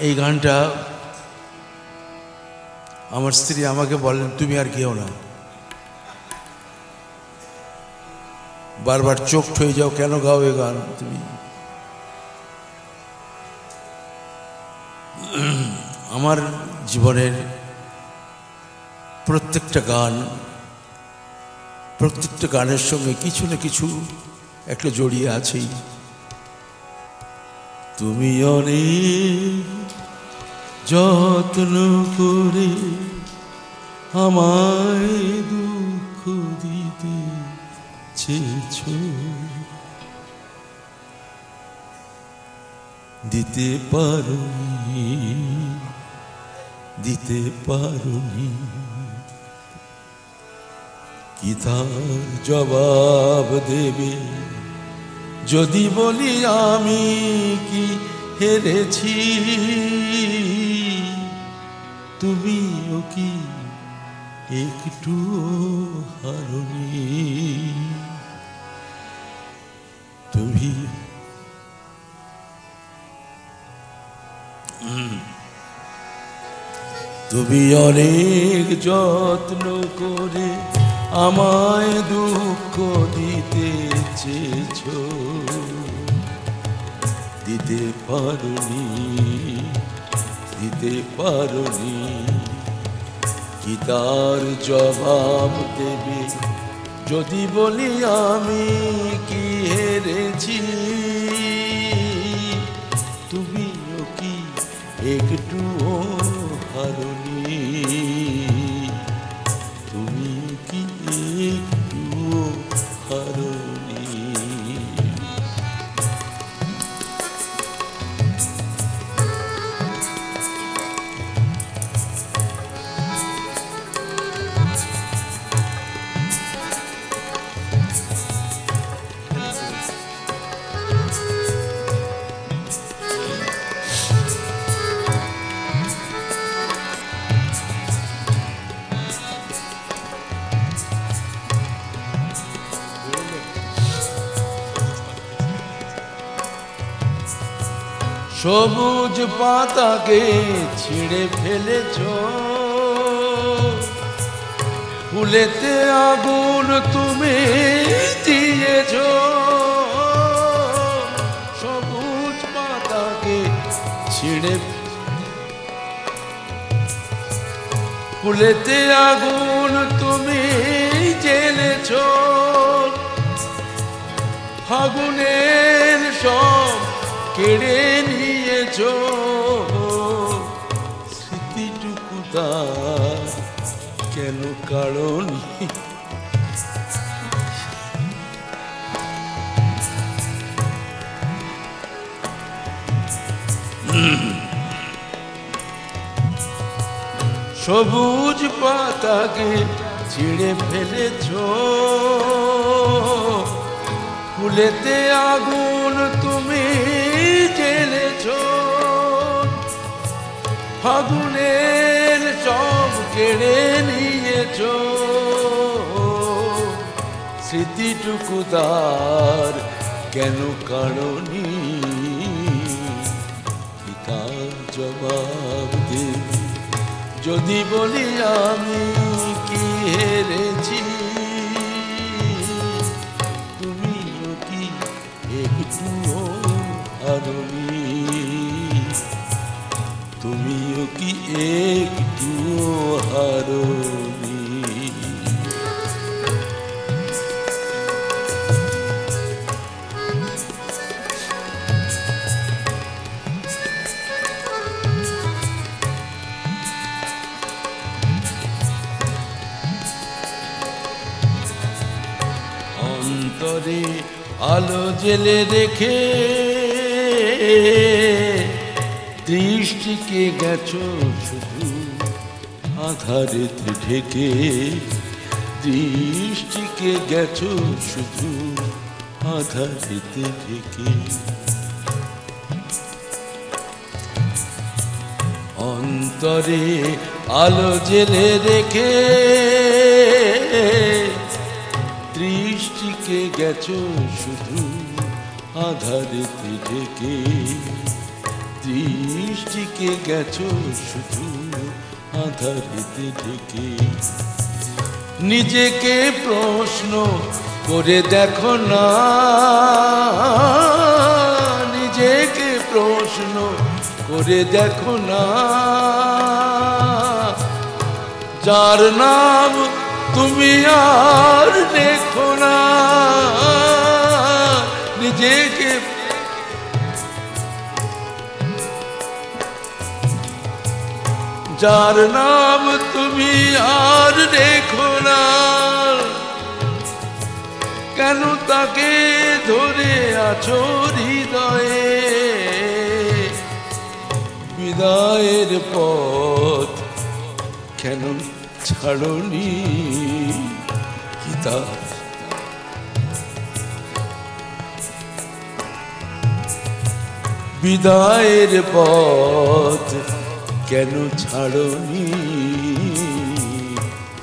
এই গানটা আমার স্ত্রী আমাকে বলেন তুমি আর কেউ না। বারবার চোখ হয়ে যাও, কেন গাও এ গান তুমি? আমার জীবনের প্রত্যেকটা গান, প্রত্যেকটা গানের সঙ্গে কিছু না কিছু একটা জড়িয়ে আছেই। তুমি অনেক যত্ন করে আমায় দুঃখ দিতে চেয়েছ। দিতে পারি দিতে পারি কি তার জবাব দেবে? যদি বলি আমি কি হেরেছি? তুমিও কি একটু হারনি? তুমি তুমি অনেক যত্ন করে আমায় দুঃখ দিতে চেয়েছ, দিতে পারনি দিতে পারনি, কি তার জবাব দেবে? যদি বলি আমি কি হেরেছি সবুজ পাতাকে ছিঁড়ে ফেলেছ। ফুলেতে আগুন তুমি দিয়েছ। সবুজ পাতাকে ছিঁড়ে ফুলেতে আগুন তুমি জেলেছ ফাগুনের সব কেড়ে নিয়েছ? স্মৃতিটুকু তার কেন কারণ সবুজ পাতাকে ছিঁড়ে ফেলেছ। ফুলেতে আগুন তুমি জেলেছ ফাগুনের সব কেড়ে নিয়েছ। স্মৃতিটুকু তার কেন কারণী? তার জবাব দেবে যদি বলি আমি কি হেরেছি অন্তরে আলো জেলে রেখে দৃষ্টিকে গেছ শুধু আধারেতে ঢেকে দৃষ্টিকে গেছো শুধু আধারেতে ঢেকে। অন্তরে আলো জেলে রেখে দৃষ্টিকে গেছো শুধু আধারেতে ঢেকে। দৃষ্টিকে থেকে গেছো শুধু আধারিতে ঢেকে। নিজেকে প্রশ্ন করে দেখো না, নিজেকে প্রশ্ন করে দেখো না। যার নাম তুমি আর যার নাম তুমি আর দেখো না। কেন তাকে ধরে আছো হৃদয়ে? বিদায়ের পথ কেন ছাড়নি? কি তা? বিদায়ের পথ কেন ছাড়নি?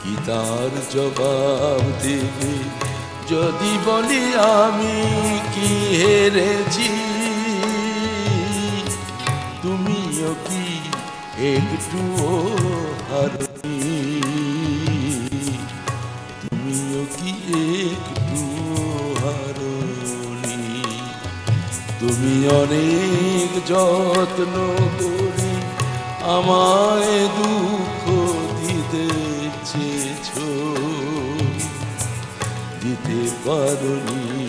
কি তার জবাব দেবে? যদি বলি আমি কি হেরেছি? তুমিও কি একটু হারনি? তুমিও কি একটু হারনি? তুমি অনেক যত্ন করে আমায় দুঃখ দিতে চেয়েছ। দিতে পারি